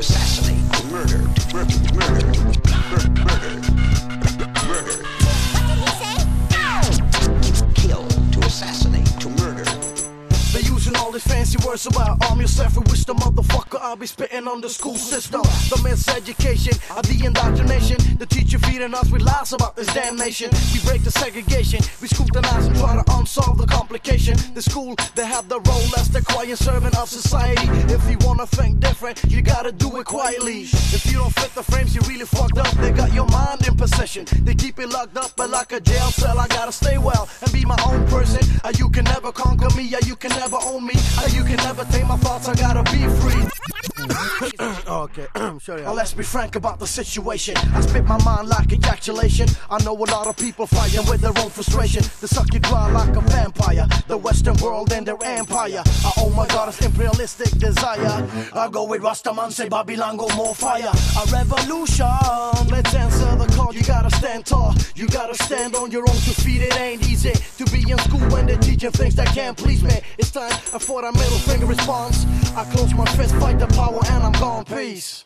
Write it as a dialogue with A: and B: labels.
A: assassinate, to murder, to murder, murder, murder, murder,
B: fancy words about arm yourself with the motherfucker I'll be spitting on the school system. The miseducation, of the indoctrination. The teacher feeding us with lies about this damn nation. We break the segregation, we scrutinize and try to unsolve the complication. The school, they have the role as the quiet servant of society. If you wanna think different, you gotta do it quietly. If you don't fit the frames, you really fucked up. They got your mind in possession. They keep it locked up, but like a jail cell, I gotta stay well and be my own person. Uh, you can never conquer me, yeah, you can never own me. Uh, you can never take my thoughts, I gotta be free. okay, sorry. Well, let's be frank about the situation. I spit my mind like ejaculation. I know a lot of people fighting with their own frustration. They suck you dry like a vampire. The Western world and their empire. Uh, oh my god, it's imperialistic desire. I go with Rastaman, say Babylon, go more fire. A revolution. Let's answer the call. You gotta stand tall. You gotta stand on your own two feet. It ain't easy teaching things that can't please me. It's time for that middle finger response. I close my fist, fight the power, and I'm gone. Peace.